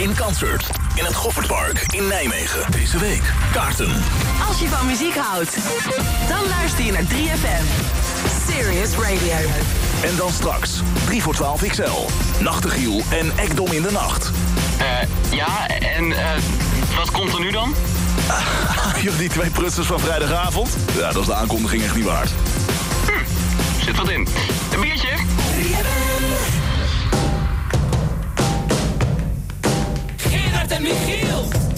In Concert. In het Goffertpark in Nijmegen. Deze week. Kaarten. Als je van muziek houdt, dan luister je naar 3FM. Serious Radio. En dan straks 3 voor 12 XL. Nachtegiel en Ekdom in de nacht. Eh, ja, en eh, wat komt er nu dan? Joh, die twee prutsers van vrijdagavond? Ja, dat is de aankondiging echt niet waard. Zit wat in. Een biertje? met Michiel.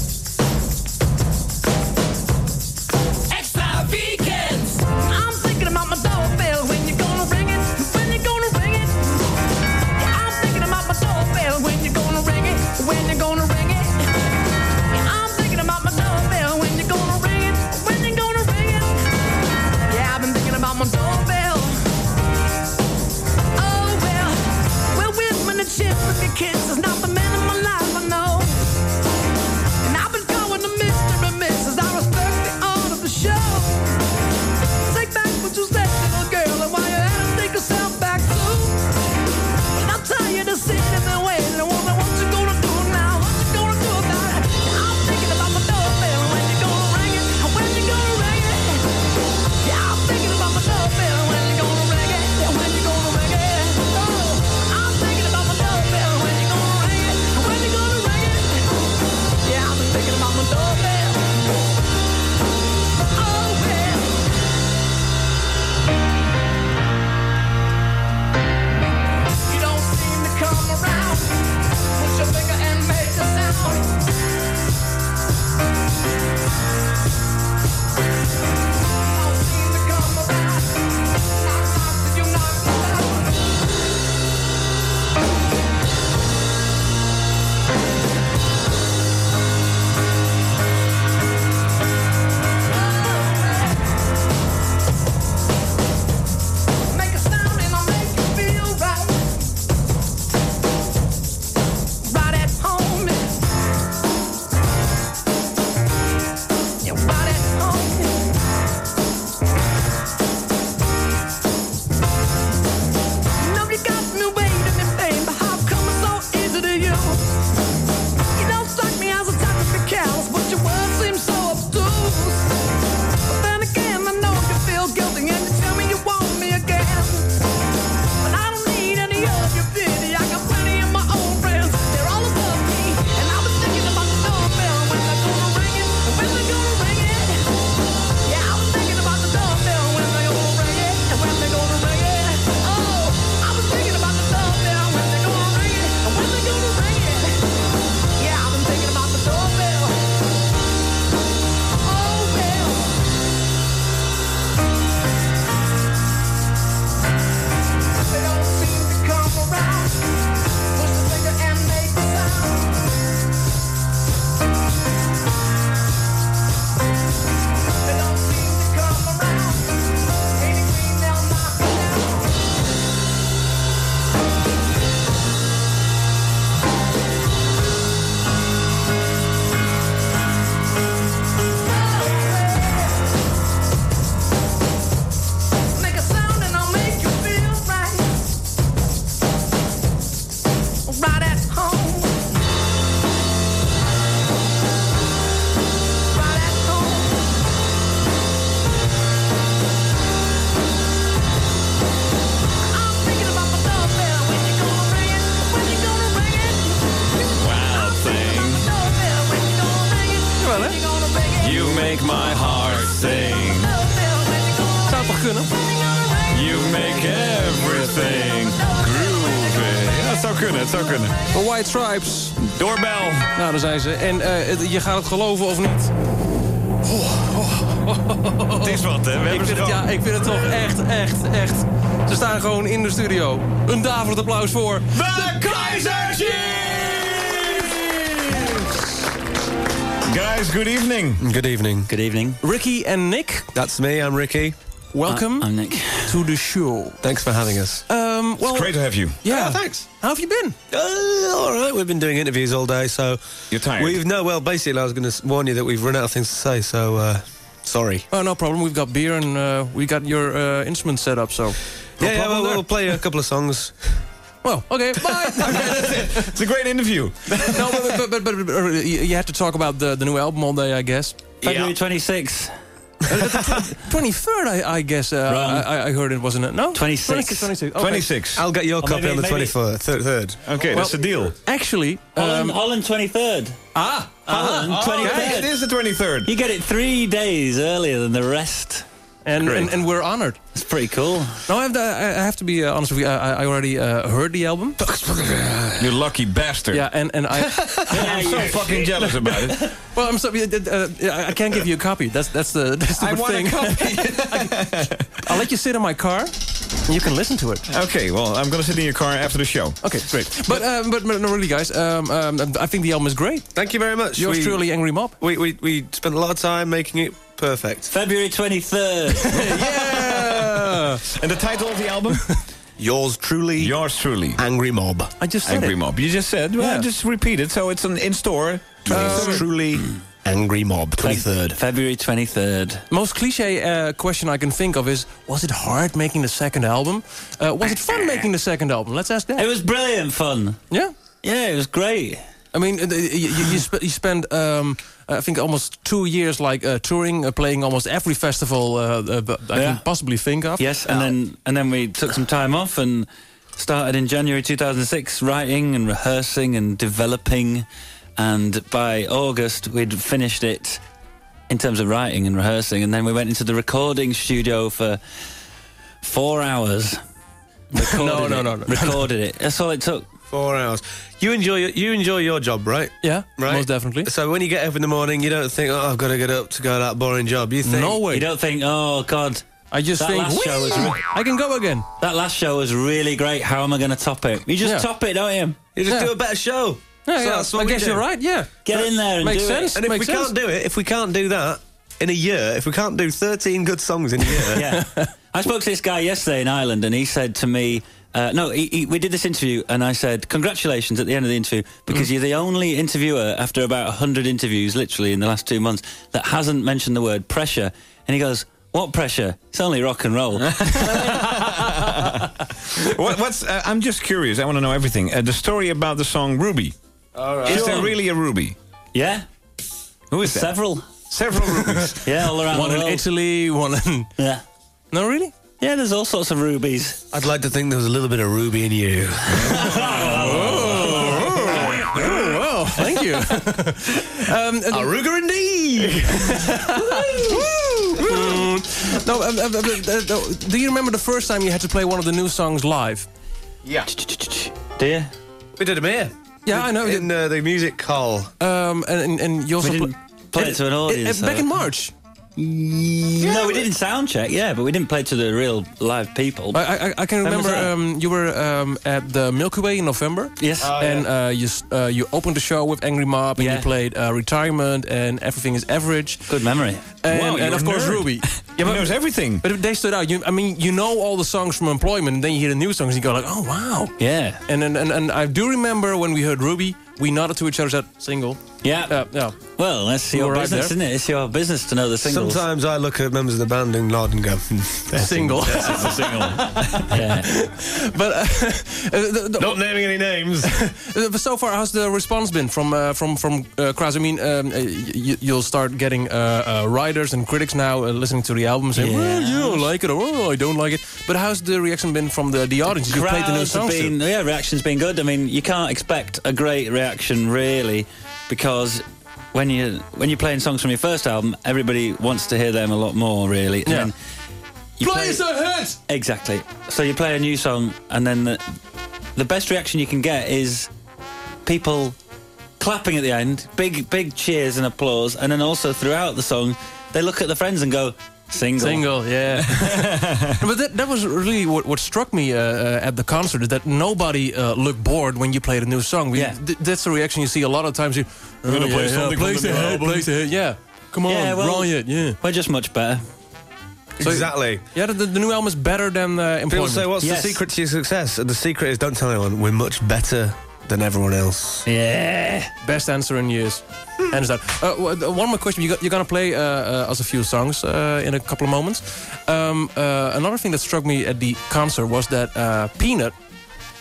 Daar zijn ze. En eh, je gaat het geloven of niet? Het is wat, hè? We Ik vind, het, ja, ik vind het toch echt, echt, echt. Ze staan gewoon in de studio. Een daverend applaus voor... De Kaiser Chiefs! Guys, good evening. Good evening. Good evening. Ricky and Nick, That's me, I'm Ricky. welcome I'm Nick. to the show. Thanks for having us. Well, It's great to have you. yeah. thanks. How have you been? Uh, all right, we've been doing interviews all day, so You're tired. we've no. Well, basically, I was going to warn you that we've run out of things to say. So uh, sorry. Oh, no problem. We've got beer and uh, we got your uh, instrument set up, so... No yeah, yeah. Well, we'll play a couple of songs. Well, okay, bye. It's a great interview. no, but, but but, but, but, but, uh, you you had to talk about the, the new album all day, I guess. February 26th. 23rd, I, I guess. Uh, I, I heard it, wasn't it? No? 26. 26. Okay. 26. I'll get your Or copy maybe- on the maybe- 24th, third. third. Okay, that's the deal. Actually, Holland, um, Holland 23rd. ah, Holland 23rd. Yeah, it is the 23rd. You get it three days earlier than the rest. And, and and we're honored. It's pretty cool. No, I have to, I have to be uh, honest with you. I, I already uh, heard the album. You lucky bastard. Yeah, and, and I I'm so fucking jealous about it. well, I'm sorry. Uh, I can't give you a copy. That's that's the that's the I want thing. a copy. I'll let you sit in my car. and You can listen to it. okay, well, I'm gonna sit in your car after the show. Okay, great. But um, but, but no, really, guys. Um, um, I think the album is great. Thank you very much. Yours we, truly, Angry Mob. We, we, we spent a lot of time making it perfect. February 23rd. Yeah. And the title of the album? Yours truly, Yours truly. Angry Mob. I just said Angry it. Mob. You just said. Well, Yeah. just repeat it. So it's an in store. Yours truly, Angry Mob, 23rd. February 23rd. Most cliche uh, question I can think of is: Was it hard making the second album? Uh, was it fun making the second album? Let's ask that. It was brilliant fun. Yeah. Yeah, it was great. I mean, uh, you, you, you, sp- you spent, um, I think, almost two years like uh, touring, uh, playing almost every festival uh, uh, I Yeah. can possibly think of. Yes, and then and then we took some time off and started in January 2006 writing and rehearsing and developing. And by August, we'd finished it in terms of writing and rehearsing. And then we went into the recording studio for four hours. Recorded No, no, no, no. Recorded it. That's all it took. Four hours. You enjoy your, you enjoy your job, right? Yeah, Right. most definitely. So when you get up in the morning, you don't think, oh, I've got to get up to go to that boring job. You think, No way. You don't think, oh God, I just That think, last show was re- I can go again. that last show was really great. How am I going to top it? You just Yeah. top it, don't you? you just Yeah. do a better show. Yeah, So yeah. that's what I guess do. you're right. Yeah, Get in there and makes do sense. it. And if makes we sense. can't do it, if we can't do that in a year, if we can't do 13 good songs in a year, yeah. I spoke to this guy yesterday in Ireland, and he said to me, uh, "No, he, he, we did this interview, and I said congratulations at the end of the interview because you're the only interviewer after about hundred interviews, literally in the last two months, that hasn't mentioned the word pressure." And he goes, "What pressure? It's only rock and roll." What, what's? Uh, I'm just curious. I want to know everything. Uh, the story about the song Ruby. All right. Is there really a Ruby? yeah, Who is that? several. Several Rubies. Yeah, all around One the in. Italy, one in. Yeah, No, really? Yeah. There's all sorts of rubies. I'd like to think there was a little bit of Ruby in you. Oh, thank you. um, Aruga indeed! no, um, um, um, uh, uh, do you remember the first time you had to play one of the new songs live? yeah. Do you? We did them here. Yeah, I know. In uh, the music hall. Um, and, and, and you also We didn't pla- play it to an audience. Uh, back though. in March. No, we didn't sound check. Yeah, but we didn't play to the real live people. I, I, I can When was remember that? um, you were um, at the Milky Way in November. Yes. Oh, and uh, you s- uh, you opened the show with Angry Mob and Yeah. you played uh, Retirement and Everything is Average. Good memory. And, Wow, and you're of a course nerd. Ruby. he knows everything. But they stood out. You, I mean, you know all the songs from Employment, and then you hear the new songs, and you go like, "Oh wow!" Yeah. And and, and, and I do remember when we heard Ruby, we nodded to each other, said, "Single." Yeah. Uh, yeah. Well, that's your right business, there. isn't it? It's your business to know the singles. Sometimes I look at members of the band and nod and go, hmm, they're Single. Yeah. but uh, the, the, Not naming any names. Uh, so far, how's the response been from uh, from from uh, Kras? I mean, um, uh, you'll start getting uh, uh, writers and critics now uh, listening to the album saying, Yeah. "Well, you don't like it," or "Oh, I don't like it." But how's the reaction been from the the audience? You played the new songs. been, yeah, reaction's been good. I mean, you can't expect a great reaction really, because when you when you're playing songs from your first album, everybody wants to hear them a lot more, really. And Yeah. you Play us a hit. Exactly. So you play a new song, and then the, the best reaction you can get is people clapping at the end, big big cheers and applause, and then also throughout the song, they look at the friends and go, "Single." Single, yeah. but that, that was really what, what struck me uh, uh, at the concert is that nobody uh, looked bored when you played a new song. We, Yeah. th- that's the reaction you see a lot of times. You, oh, gonna yeah, play yeah, something play from the the new album. play the hit, yeah. Come on, Yeah, well- Riot, yeah. We're just much better. exactly. Yeah, the, the new album is better than uh, People say, what's Yes. the secret to your success? And the secret is don't tell anyone. We're much better than everyone else. Yeah. Best answer in years. Hands down. Uh, uh, one more question. You got, you're going to play uh, uh, us a few songs uh, in a couple of moments. Um, uh, another thing that struck me at the concert was that uh, Peanut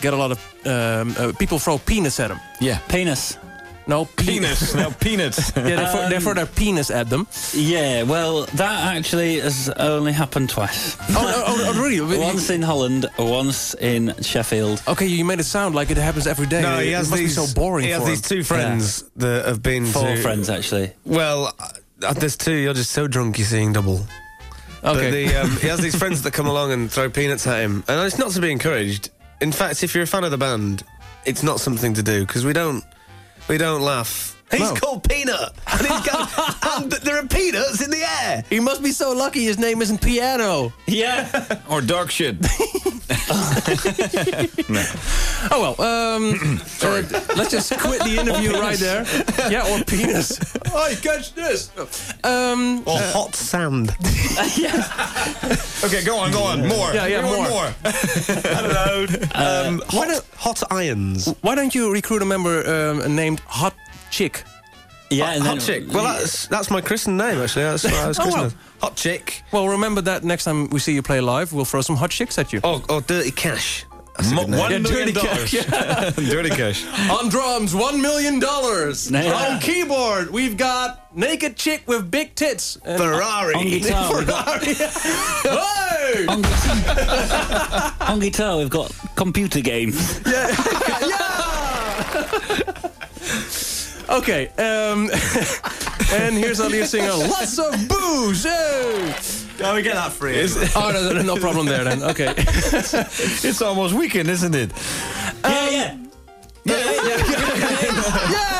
get a lot of um, uh, people throw peanuts at him. Yeah. Penis. No, pe- Penis. no, peanuts. Yeah, they, throw, they throw their penis at them. Yeah, well, that actually has only happened twice. Oh, oh, oh, oh, really? once in Holland, once in Sheffield. Okay, you made it sound like it happens every day. No, he it has must these. be so boring He has for these him. two friends that have been Four to, friends, actually. Well, uh, there's two. You're just so drunk you're seeing double. But Okay. the, um, he has these friends that come along and throw peanuts at him, and it's not to be encouraged. In fact, if you're a fan of the band, it's not something to do because we don't we don't laugh. He's No. called Peanut, and, he's got, and there are peanuts in the air. He must be so lucky his name isn't Piano. Yeah. Or dog shit. Oh well, um, uh, let's just quit the interview right there. Yeah, or penis. I catch this. Um, Or hot sand. yeah. Okay, go on, go on. More. Yeah, yeah, We want more. I don't know. Um, hot, hot irons. why don't you recruit a member um, named Hot Chick? Yeah, and Hot chick. Well, that's that's my christened name actually. That's what I was Oh, christened. wow. as. Hot chick. Well, remember that next time we see you play live, we'll throw some hot chicks at you. Oh, or dirty cash. That's Mo- one Yeah, million dirty dollars. cash, dirty cash. On drums, one million dollars. Yeah. On keyboard, we've got naked chick with big tits. And Ferrari. on guitar, we've got, hey! on, on guitar, we've got computer games. Okay, um, and here's our lead singer. Lots of booze. Hey! Go we get that free. Oh, no, no, no problem there then. Okay. It's almost weekend, isn't it? yeah, yeah. yeah! yeah, yeah. yeah.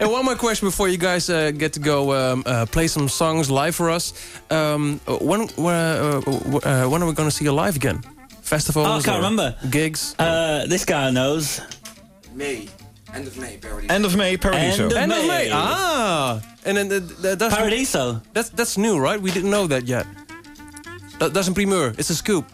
And one more question before you guys uh, get to go um, uh, play some songs live for us. Um, when uh, uh, when are we going to see you live again? Festivals? Oh, I can't remember. Gigs? Uh, this guy knows. May. End of May, parody. End of May, Paradiso. End of- End of May. May. Ah, and then uh, th- that's Paradiso. that's that's new, right? We didn't know that yet. That, that's a primeur. It's a scoop.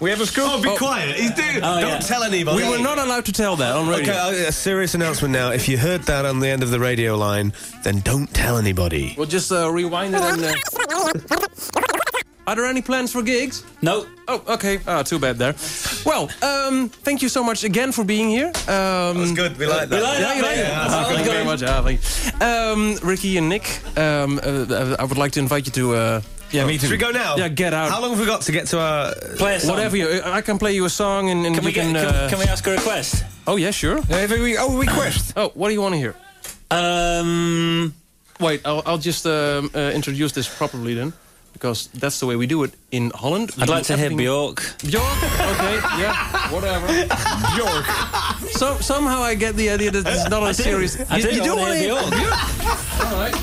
we have a scoop. Oh, be quiet. He's doing. Oh, Don't yeah. tell anybody. We were not allowed to tell that on radio. Okay, uh, a serious announcement now. If you heard that on the end of the radio line, then don't tell anybody. We'll just uh, rewind it and. Uh... Are there any plans for gigs? No. Oh, okay. Ah, too bad there. Well, um, thank you so much again for being here. Um, That's good. We like that. We like Yeah, you like it? Yeah, Ah, thank you very much. Ah, thank you. Um, Ricky and Nick, um, uh, I would like to invite you to. Uh, Yeah, me too. Should we go now? Yeah, get out. How long have we got to get to our? Play a song. whatever you, I can play you a song and, and Can you we, get, can. can, uh, can we ask a request? oh yeah, sure. Uh, have we, oh, request. Oh, what do you want to hear? Um, Wait, I'll, I'll just um, uh, introduce this properly then, because that's the way we do it in Holland. I'd do like to hear Bjork. Bjork? Okay, yeah, whatever. Bjork. So, somehow I get the idea that it's not a serious... I you, do, you do wanna want to hear hear Bjork. All right.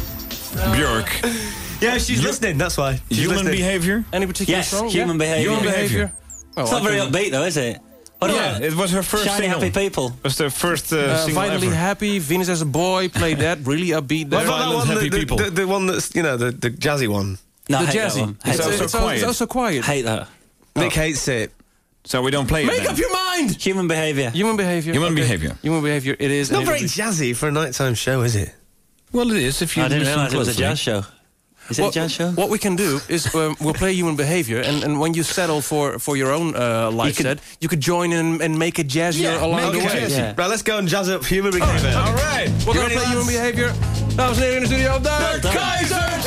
Björk. Yeah, she's listening. That's why. She's Human listening. behavior. Any particular Yes, song? Human Behaviour. Human Human behavior. Well, It's not very upbeat though, is it? What Yeah, about it was her first Shiny single. Happy People? It was her first uh, Uh, single Finally ever. Happy, Venus as a Boy, played that, really upbeat What there. about that Violent, one, happy the, people. The, the, the one that's you know the, the jazzy one. No, I the hate jazzy. that one. It's, Hate, also it's, that. quiet. it's also quiet. hate that. Nick hates it. So we don't play it Make up your mind! Human Behaviour. Human behavior. Human okay. behavior. Human behavior, it is. Not very be- jazzy for a nighttime show, is it? Well, it is. If you I didn't listen realise it was a closely. jazz show. Is it What, a jazz show? what we can do is um, we'll play human behavior, and, and when you settle for, for your own uh, live could- set, you could join in and make it jazzier Yeah, along make the it way. jazzy. Yeah. Right, let's go and jazz up human behavior. All right. We're gonna ready, play human behavior. Dames en heren in de studio, de done. Keizer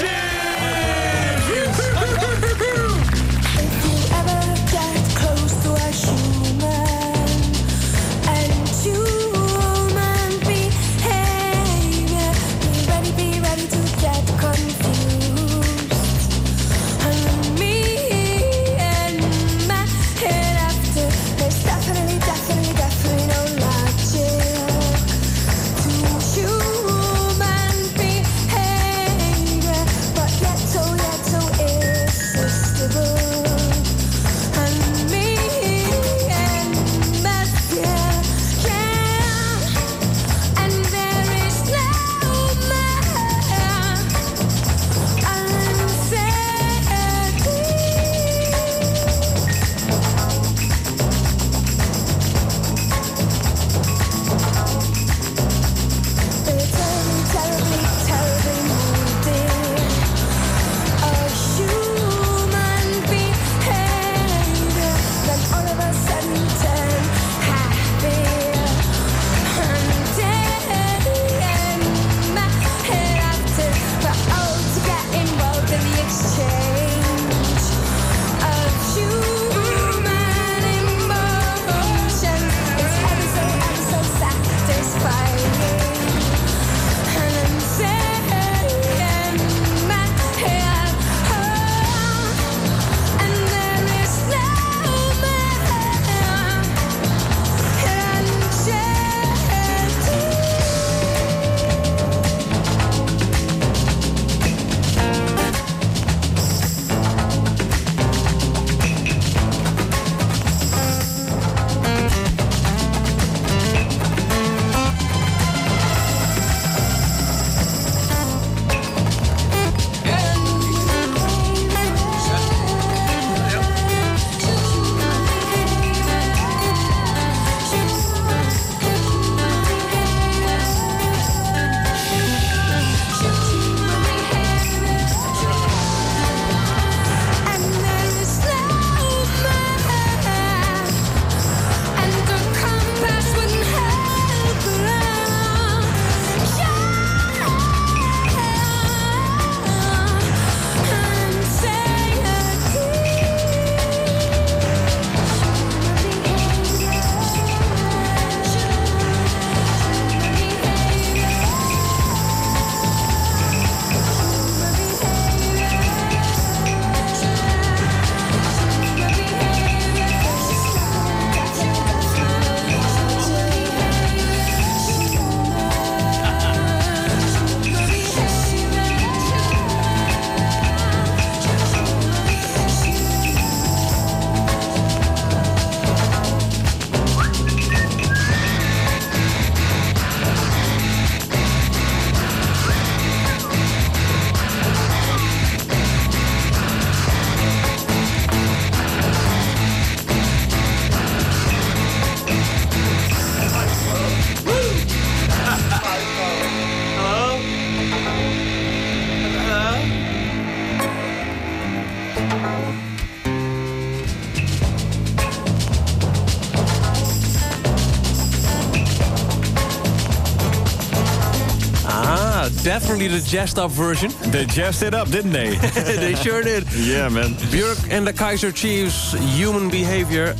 definitely the jazzed up version. They jazzed it up, didn't they? they sure did. yeah, man. Björk en de Kaiser Chiefs, Human Behavior.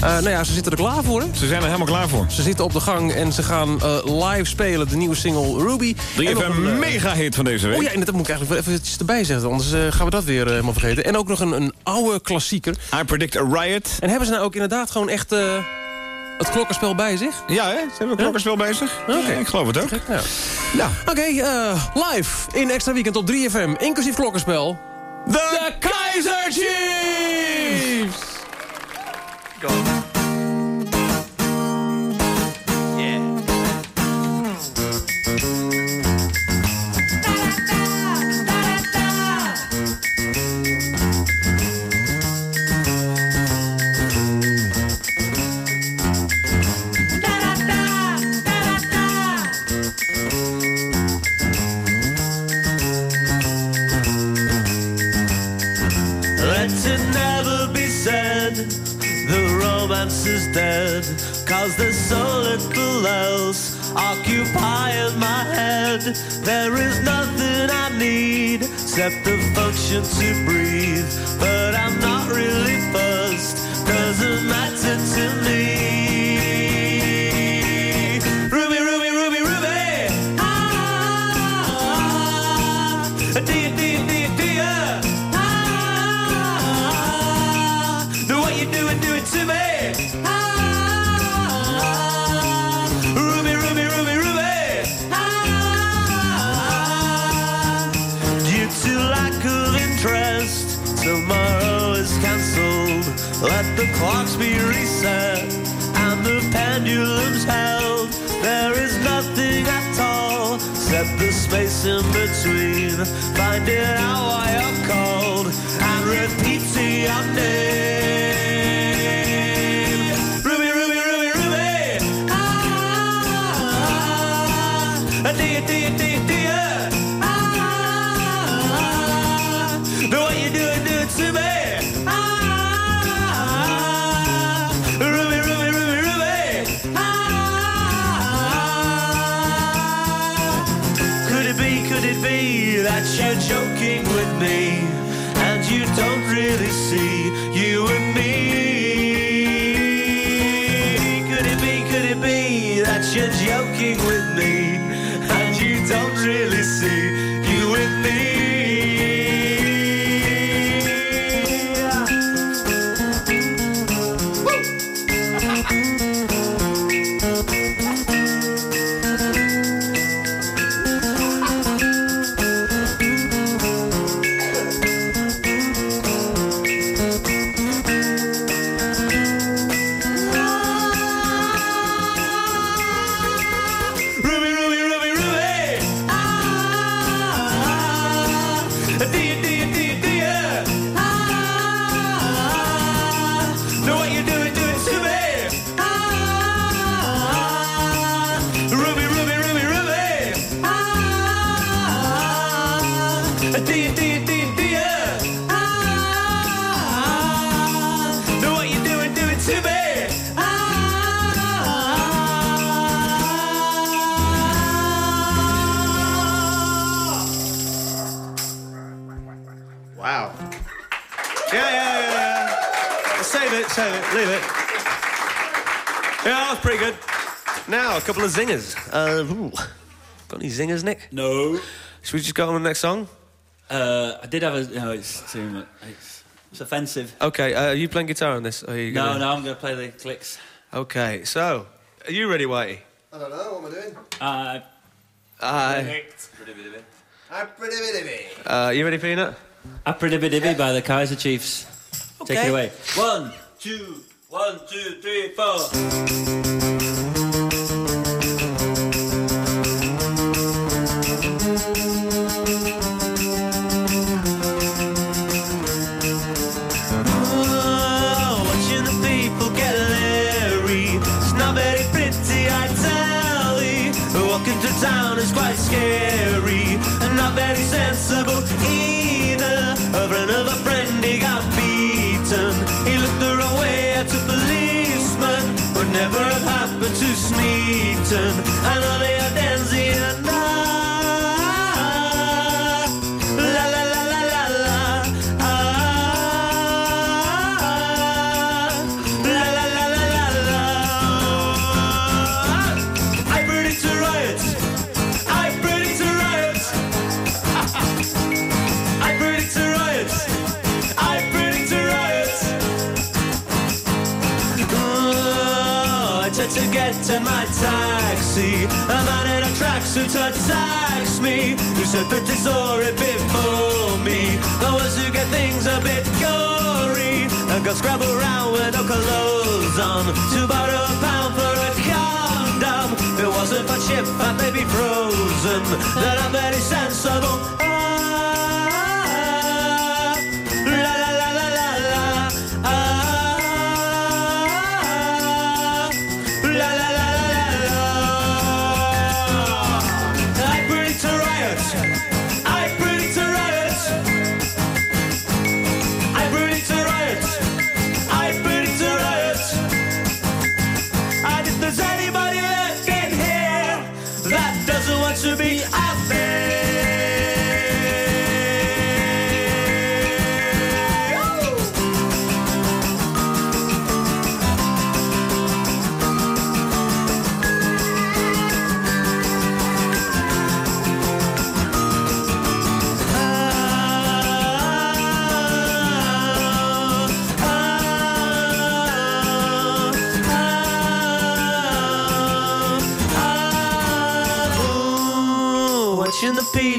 Eh, nou ja, ze zitten er klaar voor, hè? Ze zijn er helemaal klaar voor. Ze zitten op de gang en ze gaan eh, live spelen de nieuwe single Ruby. Die heeft een eh, mega hit van deze week. Oh ja, en dat moet ik eigenlijk wel even erbij zeggen, anders gaan we dat weer helemaal vergeten. En ook nog een, een oude klassieker. I Predict a Riot. En hebben ze nou ook inderdaad gewoon echt het klokkenspel bij zich? Ja, hè? Ze hebben een klokkenspel bezig. Oké. Ja, ik geloof het ook. Ja. Ja. Oké, eh, live in Extra Weekend op 3FM, inclusief klokkenspel. De Kaiser Chiefs! Let is dead. Cause there's so little else occupying my head. There is nothing I need except the function to breathe. But I'm not really fussed, doesn't matter to me. The clocks be reset and the pendulums held. There is nothing at all except the space in between. Finding out why you're cold and repeating your name. A couple of zingers. Uh, ooh. Got any zingers, Nick? No. Should we just go on to the next song? Uh, I did have a. No, it's too much. It's, it's offensive. Okay, uh, are you playing guitar on this? Or are you No, gonna... no, I'm going to play the clicks. Okay, so, are you ready, Whitey? I don't know, what am I doing? Uh, I'm pretty bitty uh, you ready, Peanut? Apridibidibby by the Kaiser Chiefs. Okay. Take Okay. it away. One, two, one, two, three, four. Very sensible either. A friend of a friend, he got beaten. He looked the wrong way at a policeman. Would never have happened to Smeaton. I know get in my taxi. A man in a tracksuit attacks me. Who said they saw it before me. I ones who get things a bit gory. And go scrabble around with no clothes on. To borrow a pound for a condom. It wasn't for chip fat, they'd be frozen. That I'm very sensible.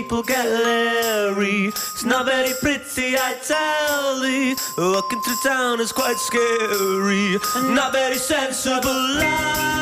People get leery. It's not very pretty, I tell thee. Walking through town is quite scary. Not very sensible life.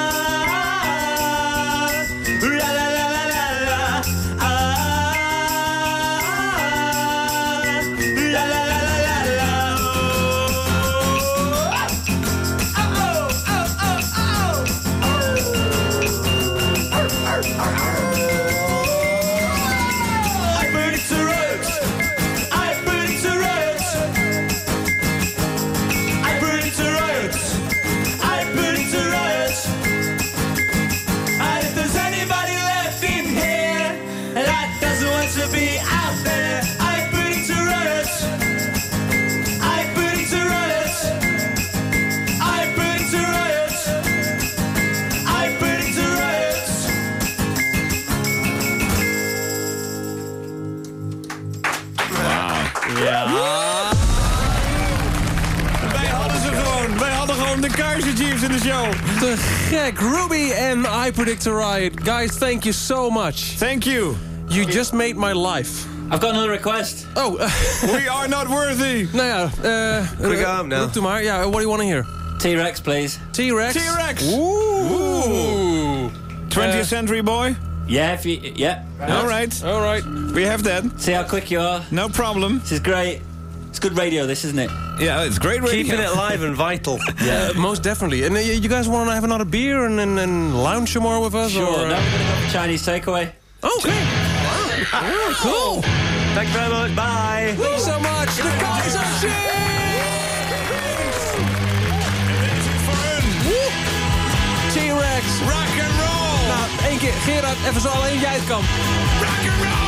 I Predict a Riot. Guys, thank you so much. Thank you. You just made my life. I've got another request. Oh, uh, We are not worthy. nou ja. eh Quick arm now. roep toe maar. Ja, what do you want to hear? T-Rex, please. T-Rex? T-Rex. Oeh. 20th Uh, century boy. Yeah, if you, yeah. All right. All right. We have that. See how quick you are. No problem. This is great. It's good radio, this, isn't it? Yeah, it's great radio. Keeping it alive and vital. Yeah, most definitely. And uh, you you guys want to have another beer and, and, and lounge some more with us? Sure. Or, uh, Now we're going to go for Chinese takeaway. Okay. Wow. Yeah, cool. Thank you very much. Bye. Thanks so much. The Kaiser Chiefs! T-Rex. Rock and roll. Nou, één keer. Gerard, even zo alleen jij het kan. Rock and roll.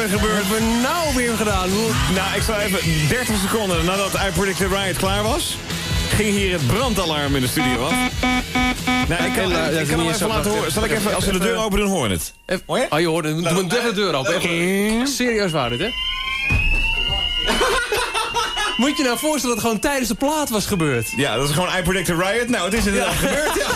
Weer gebeurt. Wat hebben we nou weer gedaan? Nou, ik zal even 30 seconden nadat I Predicted Riot klaar was... ging hier het brandalarm in de studio af. Nou, ik kan, ik kan hem even zo- laten horen. Zal ik even, als we de deur open doen, hoor je het? Even, Ah, je hoort het. Doe een even de deur open. Even, serieus waar dit, hè? Moet je nou voorstellen dat het gewoon tijdens de plaat was gebeurd? Ja, dat is gewoon I Predicted Riot. Nou, het is inderdaad gebeurd, ja.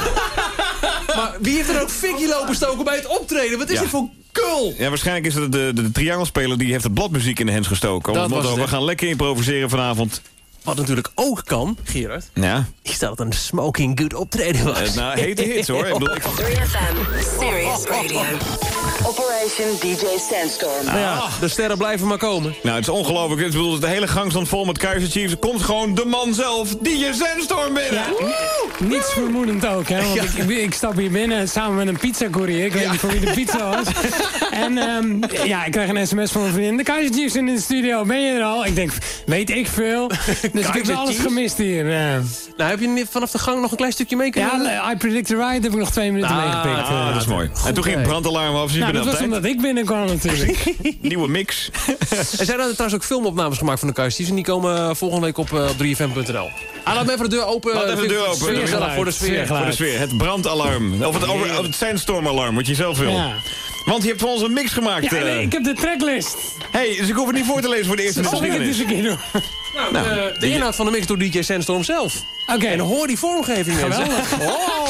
Maar wie heeft er ook fikkie lopen stoken bij het optreden? Wat is Ja. dit voor kul? Ja, waarschijnlijk is het de, de, de triangelspeler die heeft het bladmuziek in de hens gestoken. Dat motto, was we gaan lekker improviseren vanavond. Wat natuurlijk ook kan, Gerard, Ja, is dat het een smoking good optreden was. eh, nou, hete hits hoor. Ik bedoel, ik, 3FM, Serious Radio. Operation DJ Sandstorm. Nou ja, de sterren blijven maar komen. nou, het is ongelooflijk. Ik bedoel, de hele gang stond vol met Kaiser Chiefs. Er komt gewoon de man zelf, DJ Sandstorm binnen. Niets vermoedend ook, hè? Want ik stap hier binnen samen met een pizzacourier. Ik weet niet voor wie de pizza was. En ehm, ja, ik krijg een sms van mijn vriendin. De Kaiser Chiefs zijn in de studio. Ben je er al? Ik denk, weet ik veel. Dus ik heb alles Chiefs? gemist hier. eh. Nou, heb je niet vanaf de gang nog een klein stukje mee kunnen doen? ja, I Predict the Ride heb ik nog twee minuten Ah, meegepikt. eh. Ah, dat is mooi. En toen ging het brandalarm af, dus je nou, dat was tijd. omdat ik binnenkwam natuurlijk. Nieuwe mix. Er zijn er trouwens ook filmopnames gemaakt van de Kaiser en die komen eh, volgende week op, eh, op 3fm.nl. Ah, laat me even de deur open. Laat even de deur open. Sfeer voor de sfeer. Voor de sfeer. Het brandalarm. Of het, over, het sandstormalarm, wat je zelf wil. Ja. Want je hebt voor ons een mix gemaakt. Ja, eh. nee, ik heb de tracklist. hey, dus ik hoef het niet voor te lezen voor de eerste de Zal ik het eens een keer doen? Nou, de, de inhoud van de mix door DJ Sandstorm zelf. Oké. En hoor die vormgeving. Geweldig.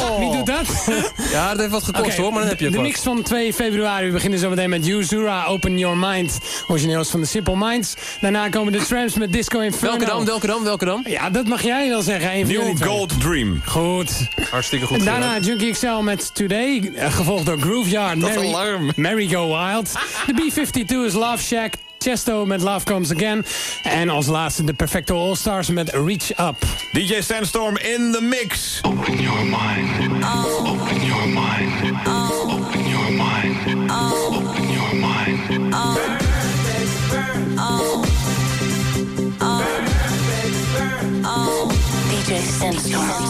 Oh. Wie doet dat? Ja, dat heeft wat gekost hoor, maar dan heb je de, het de mix van 2 februari. We beginnen zo meteen met Uzura, Open Your Mind. Origineels van de Simple Minds. Daarna komen de Tramps met Disco Inferno. Welke dan, welke dan, welke dan? Ja, dat mag jij wel zeggen. Een New twee. Gold Dream. Goed. Hartstikke goed. En daarna. Junkie XL met Today. eh, Gevolgd door Grooveyard. Dat Mary, alarm. Mary Go Wild. De B-52 is Love Shack. Chesto met Love Comes Again. En als laatste de Perfecto All-Stars met Reach Up. DJ Sandstorm in the mix. Open your mind. Open your mind. Open your mind. Open your mind. DJ Sandstorm.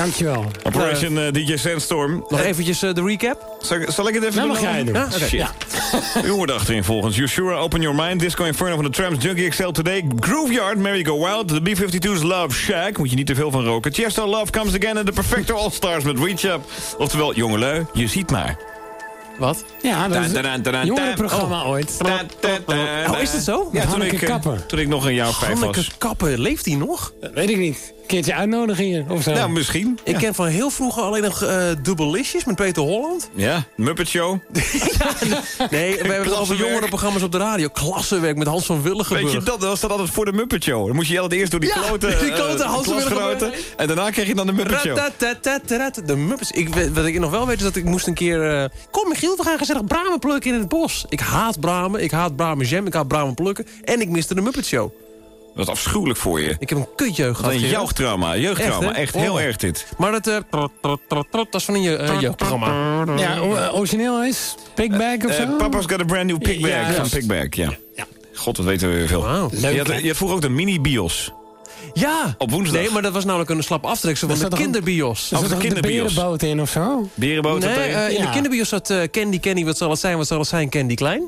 Dankjewel. Operation eh, DJ Sandstorm. Nog eventjes eh, de recap. Zal, ik- zal ik het even Nou, doen? mag jij het doen. Ja, oké. Shit. Hoort achterin volgens. You Sure, Open Your Mind, Disco Inferno van de Tramps, Junkie XL Today, Grooveyard, Merry Go Wild, de B-52's Love Shack, moet je niet te veel van roken, Chesto Love Comes Again en de Perfecto All Stars met Reach Up. Oftewel, jongelui, je ziet maar. Wat? Ja, dat is het dun. jongerenprogramma ooit. Oh, is dat zo? Ja, toen Hanneke ik, eh, Kapper. toen ik nog een jaar of vijf Hanneke was. Kappen, leeft hij nog? Dat weet ik niet. Een keertje uitnodigen hier, of zo. Nou, misschien. Ik ken van heel vroeger alleen nog eh Dubbelicious met Peter Holland. Ja, Muppet Show. Nee, we hebben het over jongerenprogramma's op de radio. Klassenwerk met Hans van Willigenburg. Weet je, dat was dat altijd voor de Muppet Show. Dan moest je altijd eerst door die Ja, klote, die klote eh, Hans van. Willigenburg. En daarna kreeg je dan de Muppet Show. De Muppets. Ik, weet- wat ik nog wel weet is dat ik moest een keer... eh, Kom Michiel, we gaan gezellig bramen plukken in het bos. Ik haat bramen, ik haat bramen jam, ik haat bramen plukken. En ik miste de Muppet Show. Dat was afschuwelijk voor je. Ik heb een kutjeugd Wat gehad. een jeugdtrauma, jeugdtrauma. Echt, heel Oh. erg dit. Maar dat, eh, trot, trot, trot, trot, dat is van een je- eh, jeugdprogramma. Ja, eh, origineel is Pigback of zo? Eh, Papa's got a brand new pickback Ja. van Pickback, ja. God, dat weten we weer veel. Wauw. Je had, je had vroeger ook de mini-bios. Ja! Op woensdag. Nee, maar dat was namelijk een slap aftreksel van de zat toch een- kinderbios. Er zit de kinderbios. berenboot in of zo? Berenboot Nee, zat in de Ja. kinderbios zat Candy, Candy, wat zal het zijn, wat zal het zijn, Candy Klein.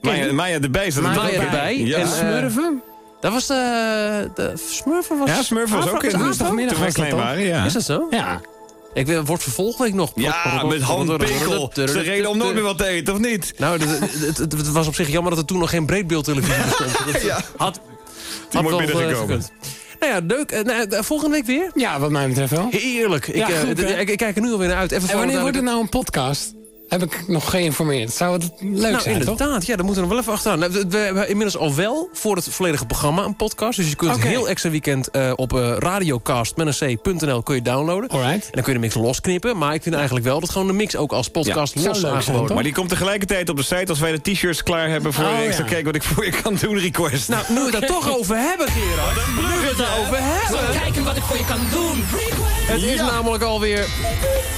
Maya, Maya erbij zat er Maya erbij. Ja. En, eh, Smurfen? Dat was de... de Smurfen was... ja, Smurf was ook in. woensdagmiddag Toen wij was dat klein waren, ja. Is dat zo? Ja. Ik wordt vervolgd week nog. Ja, met Han Pekel. Ze reden om nooit meer wat te eten, of niet? Nou, het, het, het- het was op zich jammer dat er toen nog geen breedbeeldtelevisie bestond. Ja. had, Die moet binnengekomen. eh, gekund. Nou ja, leuk. Eh, nou, eh, volgende week weer? Ja, wat mij betreft wel. Heerlijk. Ik, Ja, goed, d- hè? ik, ik kijk er nu alweer naar uit. Even En wanneer wordt het nou een podcast? Heb ik nog geïnformeerd. Zou het leuk nou, zijn, toch? inderdaad. Ja, daar moeten we nog wel even achteraan. Nou, we- We hebben inmiddels al wel voor het volledige programma een podcast. Dus je kunt het heel extra weekend eh, op eh radiocast met een c.nl kun je downloaden. Alright. En dan kun je de mix losknippen. Maar ik vind eigenlijk wel dat gewoon de mix ook als podcast Ja, los zijn, aangeboden? Maar die komt tegelijkertijd op de site als wij de t-shirts klaar hebben voor Oh, ja. kijken wat ik voor je kan doen request. Nou, nu we het daar toch over hebben, Gerard. Nu we het daarover hebben. Kijken wat ik voor je kan doen. Het is namelijk alweer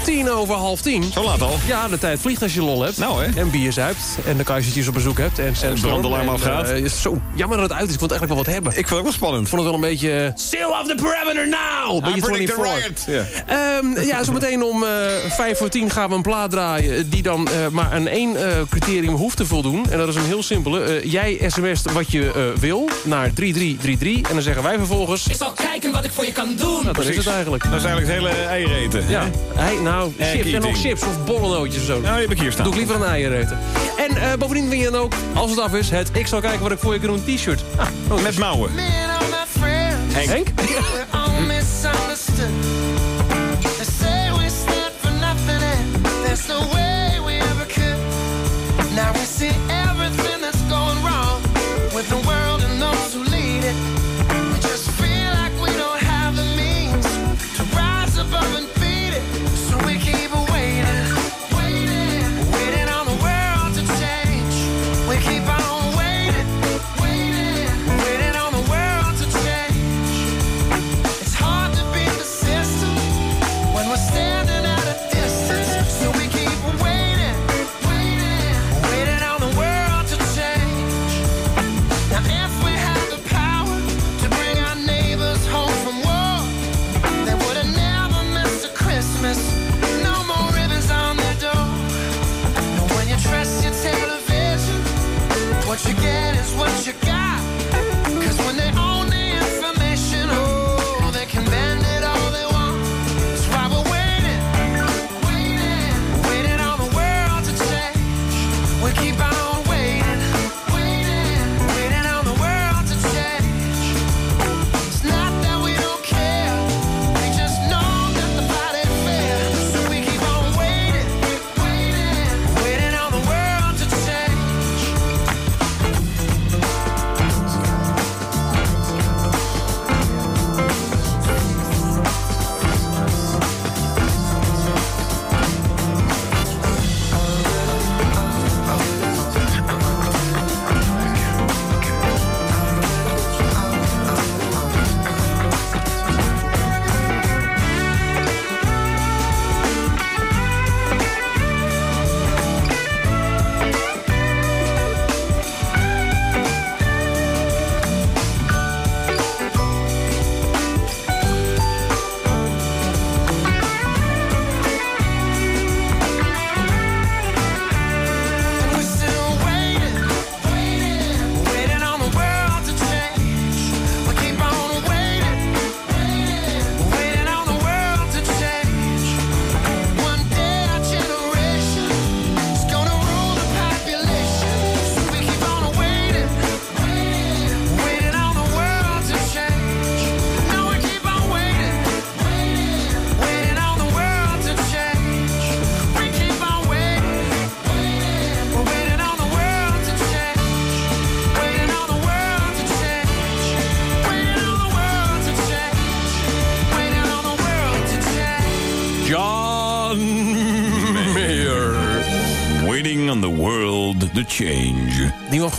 tien over half tien. Zo laat al. Ja, de tijd vliegt als je lol hebt. Nou, hè. En bier zuipt. En de kaarsjes op bezoek hebt. En Sandstorm. brandalarm En, afgaat. eh, zo jammer dat het uit is. Ik vond het eigenlijk wel wat hebben. Ik vond het ook wel spannend. Ik vond het wel een beetje... eh, Seal of the perimeter now! Beetje I predict the 24. riot. Ja. Ehm, ja, zometeen om eh vijf voor tien gaan we een plaat draaien... die dan eh, maar aan één eh, criterium hoeft te voldoen. En dat is een heel simpele. Jij sms't wat je eh, wil naar 3333. En dan zeggen wij vervolgens... Ik zal kijken wat ik voor je kan doen. Nou, dat is het eigenlijk. Dat is eigenlijk het hele eieren Ja, hij, nou, chips. En nog chips of bollennootjes of zo. Nou, die heb ik hier staan. Doe ik liever een eier eten. En eh, bovendien win je dan ook, als het af is, het Ik zal kijken wat ik voor je kan doen t-shirt. Ah, oh, Met mouwen. Henk. Henk?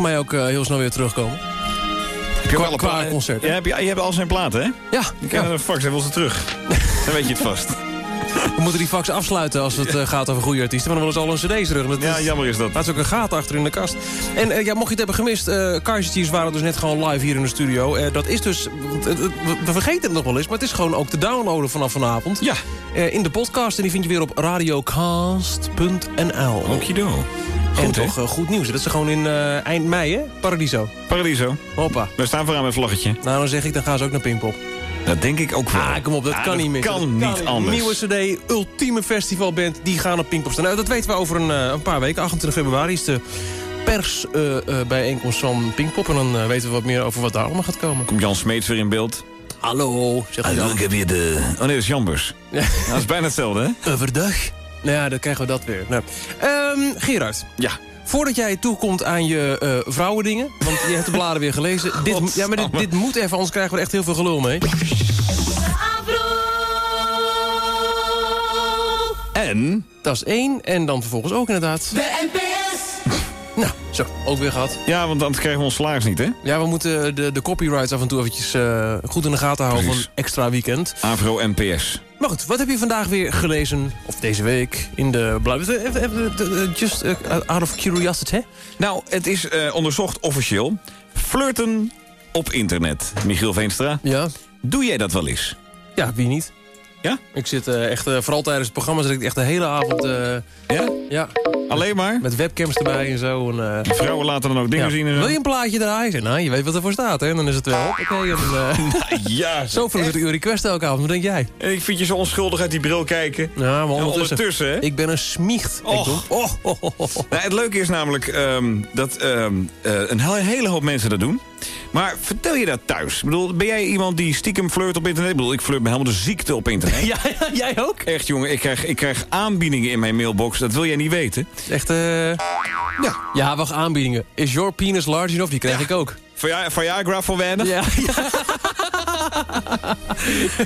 Voor mij ook eh, heel snel weer terugkomen. Heb je Qua- wel een qua pla- concert? Ja, heb je, je hebt al zijn platen, hè? Ja, Je kan ja. een fax, hij wil ze terug. Dan weet je het vast. we moeten die fax afsluiten als het eh, gaat over goede artiesten. Want dan willen ze al hun cd's terug. Dat Ja, is- jammer is dat. Laat ze ook een gaten achter in de kast. En eh, ja, mocht je het hebben gemist, Chiefs waren dus net gewoon live hier in de studio. Dat is dus, we, vergeten het nog wel eens, maar het is gewoon ook te downloaden vanaf vanavond. Ja. In de podcast en die vind je weer op radiocast.nl. Okido. En Goed, toch eh, goed nieuws. Dat is gewoon in eh, eind mei, hè? Paradiso. Paradiso. Hoppa. We staan vooraan met vlaggetje. Nou, dan zeg ik, dan gaan ze ook naar Pinkpop. Dat denk ik ook wel. Ah, kom op, dat Ja, kan niet meer. kan niet anders. Nieuwe cd, ultieme festivalband, die gaan op Pinkpop staan. Nou, dat weten we over een, eh, een paar weken. 28 februari is de persbijeenkomst van Pinkpop. En dan weten we wat meer over wat daar allemaal gaat komen. Komt Jan Smeets weer in beeld. Hallo, zeg je Hallo, ik heb weer de... Oh nee, dat is Jambers. Ja. Dat is bijna hetzelfde, hè? Overdag. Nou ja, dan krijgen we dat weer. Nou. Ehm, Gerard. Ja. Voordat jij toekomt aan je eh, vrouwendingen... want je hebt de bladen weer gelezen... Dit, ja, maar dit, dit moet even, anders krijgen we er echt heel veel gelul mee. En? Dat is één. En dan vervolgens ook inderdaad... De NPS. Nou, zo, ook weer gehad. Ja, want anders krijgen we ons salaris niet, hè? Ja, we moeten de, de copyrights af en toe eventjes eh, goed in de gaten houden Precies. van extra weekend. Avro NPS. Maar goed, wat heb je vandaag weer gelezen, of deze week, in de eh, just eh, out of curiosity, hè? Nou, het is eh, onderzocht officieel. Flirten op internet. Michiel Veenstra. Ja. Doe jij dat wel eens? Ja, wie niet? Ja? Ik zit eh, echt, eh, vooral tijdens het programma zit ik echt de hele avond... eh, Ja? ja, Alleen maar? met webcams erbij en zo. En, Vrouwen laten dan ook dingen ja. zien en zo. Wil je een plaatje draaien? Zeg, Nou, je weet wat ervoor staat, hè? En dan is het wel, oké. dan, eh, Ja, zo veel ik uw request elke avond. Wat denk jij? En ik vind je zo onschuldig uit die bril kijken. Ja, maar En ondertussen... ondertussen, hè? Ik ben een smiecht. Och. Ik doe- oh, oh. Nou, het leuke is namelijk ehm, dat ehm, eh, een he- hele hoop mensen dat doen. Maar vertel je dat thuis? Ik bedoel, ben jij iemand die stiekem flirt op internet? Ik bedoel, ik flirt met helemaal de ziekte op internet. Ja, ja, jij ook? Echt, jongen, ik krijg, ik krijg aanbiedingen in mijn mailbox. Dat wil jij niet weten. Echt, eh... Ja. Ja, wacht, aanbiedingen. Is your penis large enough? Die krijg ik ook. Via- Viagra voor weinig? Ja,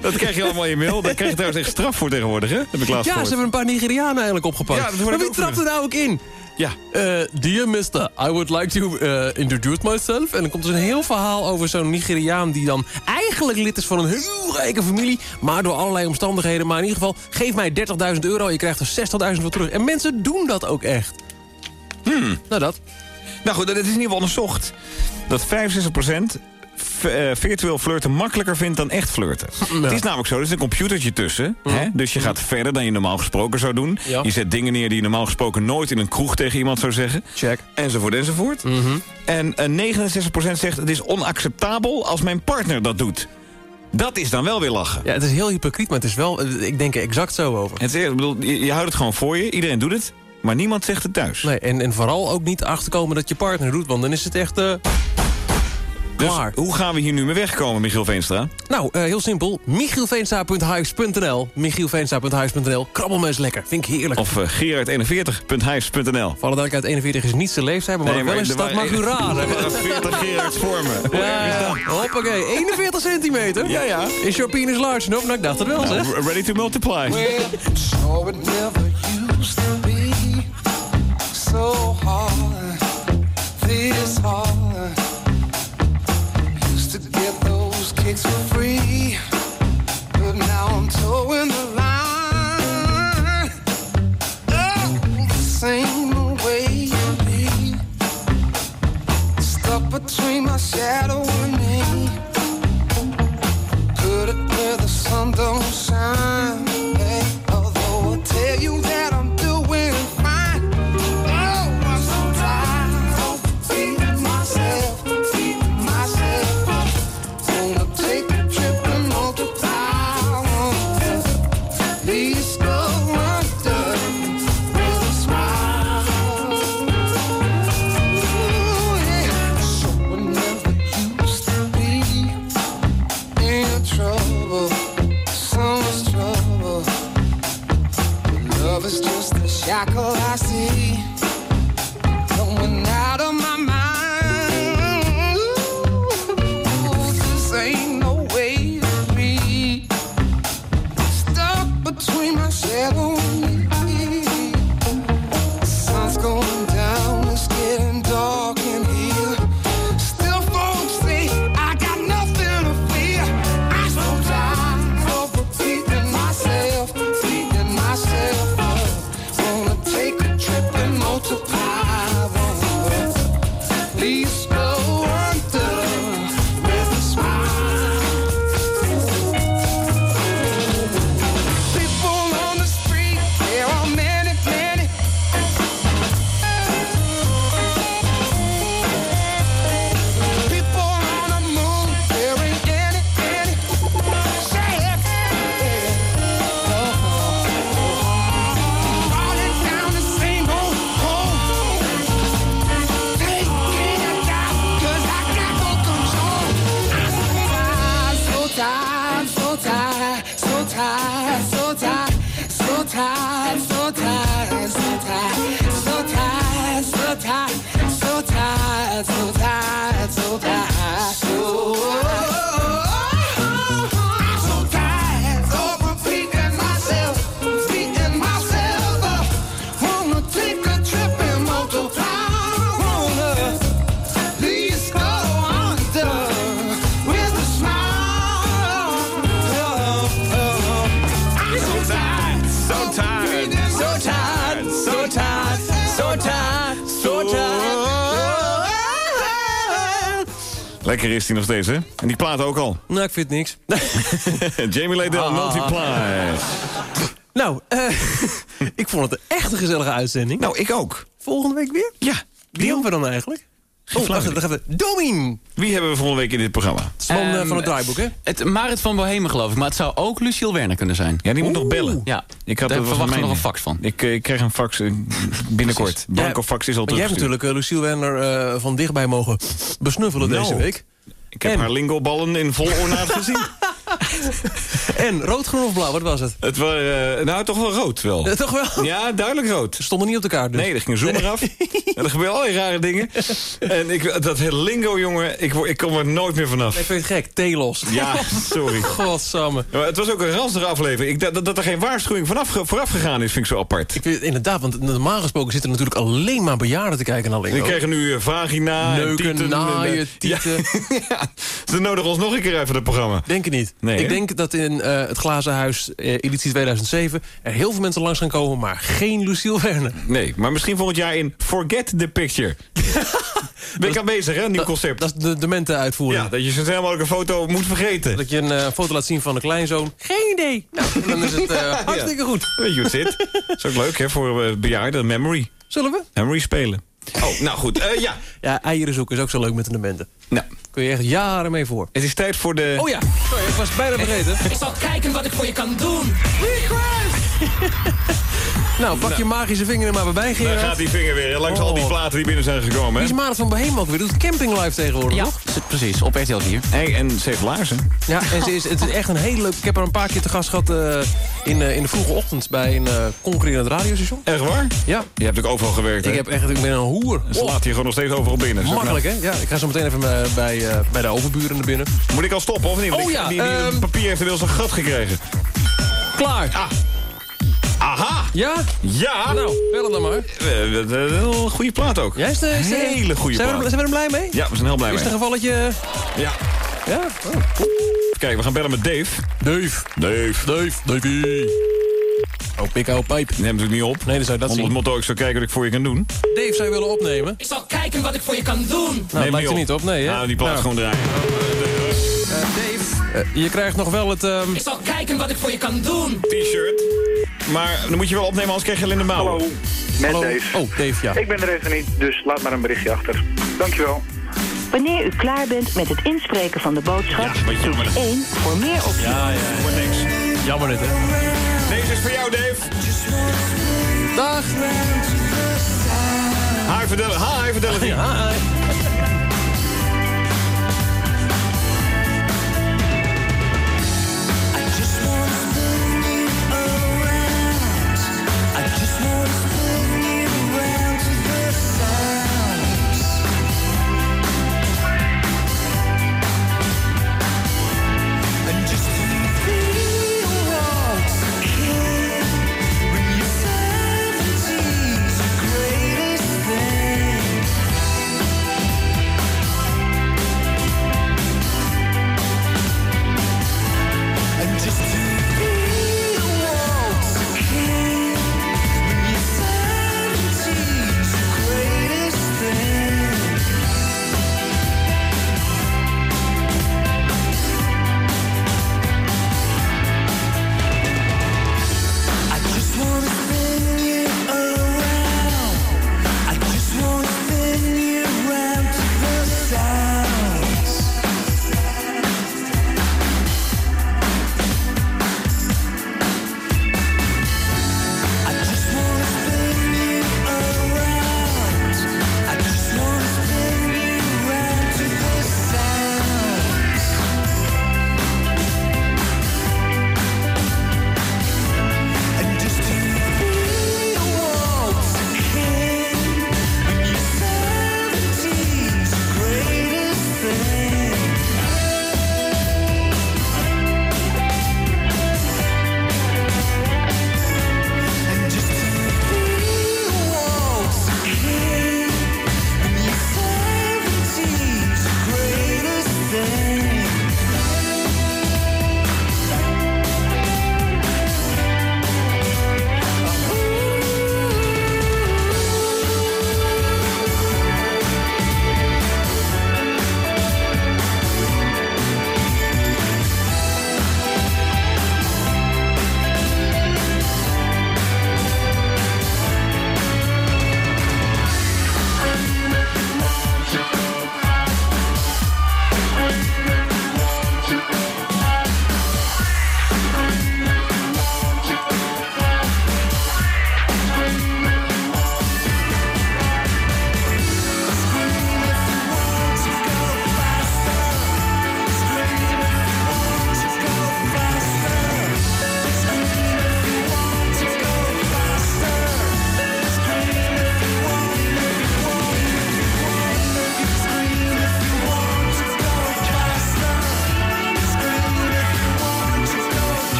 Dat krijg je allemaal in je mail. Daar krijg je trouwens echt straf voor tegenwoordig, hè? Heb ik ja ze hebben een paar Nigerianen eigenlijk opgepakt. Ja, maar wie trapt er nou ook in? Ja. Eh, dear mister, I would like to eh, introduce myself. En dan komt dus een heel verhaal over zo'n Nigeriaan... die dan eigenlijk lid is van een heel rijke familie... maar door allerlei omstandigheden. Maar in ieder geval, geef mij 30.000 euro... je krijgt er 60.000 voor terug. En mensen doen dat ook echt. Hmm. Nou, dat. Nou goed, het is in ieder geval onderzocht dat 65% eh, virtueel flirten makkelijker vindt dan echt flirten. Het is namelijk zo, er is een computertje tussen. Hè? Dus je gaat verder dan je normaal gesproken zou doen. Ja. Je zet dingen neer die je normaal gesproken nooit in een kroeg tegen iemand zou zeggen. Check. Enzovoort, enzovoort. En eh, 69% zegt het is onacceptabel als mijn partner dat doet. Dat is dan wel weer lachen. Ja, het is heel hypocriet, maar het is wel... eh, Ik denk er exact zo over. Het is, ik bedoel, je, je houdt het gewoon voor je, iedereen doet het. Maar niemand zegt het thuis. Nee, en, en vooral ook niet achterkomen dat je partner doet, want dan is het echt... eh, dus hoe gaan we hier nu mee wegkomen, Michiel Veenstra? Nou, eh, heel simpel. michielveenstra.huis.nl michielveenstra.huis.nl Krabbel me eens lekker. Vind ik heerlijk. Of uh, Gerard41.huis.nl Voor alle duidelijkheid, 41 is niet zijn leeftijd, maar Nee, wel maar is, er dat mag u raden. er waren 40 Gerards voor me. Ja, ja. Hoppakee, 41 centimeter. Ja, ja. Is your penis large enough? Nou, ik dacht het wel, zeg. Nou, ready to multiply. So it never used to be so hard, this hard. Kicks for free, but now I'm towing the line. Oh, this ain't way to be. Stuck between my shadow and me. Put it where the sun don't shine. alone Lekker is die nog steeds, hè? En die plaat ook al. Nou, ik vind niks. Jamie Ledell, Ah. Multiply. nou, eh, ik vond het echt een gezellige uitzending. Nou, ik ook. Volgende week weer? Ja. Wie hebben we dan eigenlijk? Oh, wacht, dan gaan we... Domien! Wie hebben we volgende week in dit programma? Het is van, eh, Ehm, van het draaiboek, hè? Het Marit van Bohemen geloof ik, maar het zou ook Luciel Werner kunnen zijn. Ja, die moet nog bellen. Ja, Ik had daar er mijn- nog een fax van. Ik, eh, ik krijg een fax eh, binnenkort. Blanco fax is al Maar jij hebt natuurlijk uh, Lucille Werner eh, van dichtbij mogen besnuffelen Nou. deze week. Ik heb En- haar lingoballen in vol ornaat gezien. En rood, groen of blauw, wat was het? Het was, eh, nou, toch wel rood wel. Toch wel? Ja, duidelijk rood. Stonden niet op de kaart dus. Nee, er ging een zoom eraf. En er gebeuren allerlei rare dingen. En ik, dat hele lingo, jongen, ik, ik kom er nooit meer vanaf. Ik vind het gek, telos. Ja, sorry. Godsamme. Maar het was ook een ranzige aflevering. Ik, dat, dat er geen waarschuwing vanaf, vooraf gegaan is, vind ik zo apart. Ik vind inderdaad, want normaal gesproken zitten natuurlijk alleen maar bejaarden te kijken naar Die lingo. kregen nu eh, vagina, en Neuken, tieten, en, naaien, eh, tieten. Ja, ja, ze nodigen ons nog een keer uit voor het programma. Denk het niet. Nee, ik denk dat in eh, het Glazen Huis, eh, editie 2007... er heel veel mensen langs gaan komen, maar geen Lucille Werner. Nee, maar misschien volgend jaar in Forget the Picture. ben ik aan bezig, hè? Een nieuw concept. Dat is de demente uitvoering. ja, dat je zo snel mogelijk een foto moet vergeten. Dat je een eh, foto laat zien van een kleinzoon. Geen idee. Nou, dan is het hartstikke goed. Weet je hoe het zit? Dat is ook leuk, hè, voor bejaarden. Memory. Zullen we? Memory spelen. Oh, nou goed. eh, ja. Ja, eieren zoeken is ook zo leuk met een demente. Nou, Kun je echt jaren mee voor. het is tijd voor de... Oh ja, sorry, ik was het bijna vergeten. Ik zal kijken wat ik voor je kan doen. Nou, pak je magische vinger er maar bij bij, Daar Gerard. gaat die vinger weer, langs al die Oh. platen die binnen zijn gekomen. Hè? is Maarten van Beheem ook weer? Doet camping live tegenwoordig, Ja, toch? precies, op RTL 4. Hey, en ze heeft laarzen. Ja, en ze is, het is echt een hele leuk... Ik heb haar een paar keer te gast gehad eh, in, eh, in de vroege ochtend... bij een eh concurrerend radiostation. Echt waar? Ja, Je hebt ook overal gewerkt, hè? ik, heb echt, ik ben een hoer. Ze Oh, laat hier gewoon nog steeds overal binnen. Makkelijk, hè? Ja, ik ga zo meteen even bij, eh, bij de overburen naar binnen. Moet ik al stoppen, of niet? Want Oh ik- ja, die, die ehm, papier heeft inmiddels een gat gekregen. Klaar. Ah. Aha! Ja? Ja! Nou, bel hem dan maar. Een goede plaat ook. Jij is de, is de- Hele goede zijn we, er- plaat. zijn we er blij mee? Ja, we zijn heel blij Is mee. het een gevalletje... Ja. Ja? Oh. Kijk, we gaan bellen met Dave. Dave. Dave. Dave. Davy. Oh, pik, oude pijp. Neem natuurlijk niet op. Nee, dan zou je dat Onder het motto, ik zou kijken wat ik voor je kan doen. Dave zou je willen opnemen. Ik zal kijken wat ik voor je kan doen. Nou, Neem lijkt er niet op, nee, hè? Nou, die plaat Nou, gewoon draaien. eh, Dave, eh, je krijgt nog wel het... ehm, Ik zal kijken wat ik voor je kan doen. T-shirt. Maar dan moet je wel opnemen, anders krijg je alleen de mouwen. Hallo, met hallo. Dave. Oh, Dave, ja. Ik ben er even niet, dus laat maar een berichtje achter. Dankjewel. Wanneer u klaar bent met het inspreken van de boodschap, Ja, wat jammer. toets 1 voor meer opties. Ja, ja, voor niks. Jammer dit, hè? Deze is voor jou, Dave. Dag. Hi, Fidelity. Hi, Fidelity. Ja,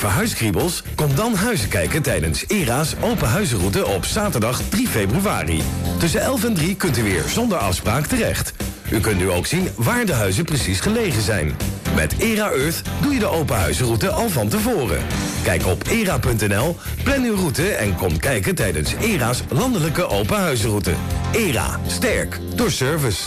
verhuiskriebels? Kom dan huizen kijken tijdens ERA's open huizenroute op zaterdag 3 februari. Tussen 11 en 3 kunt u weer zonder afspraak terecht. U kunt nu ook zien waar de huizen precies gelegen zijn. Met ERA Earth doe je de open huizenroute al van tevoren. Kijk op era.nl, plan uw route en kom kijken tijdens ERA's landelijke open huizenroute. ERA, sterk door service.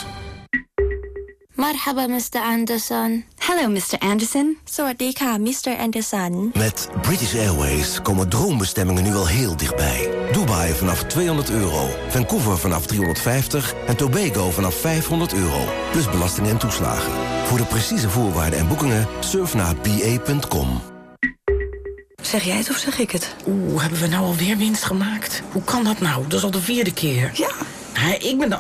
Marhaba, Mr. Anderson. Hello, Mr. Anderson. Sawadika, Mr. Anderson. Met British Airways komen droombestemmingen nu al heel dichtbij. Dubai vanaf 200 euro, Vancouver vanaf 350 en Tobago vanaf 500 euro. Plus belastingen en toeslagen. Voor de precieze voorwaarden en boekingen surf naar ba.com. Zeg jij het of zeg ik het? Oeh, hebben we nou alweer winst gemaakt? Hoe kan dat nou? Dat is al de vierde keer. Ja. ik ben de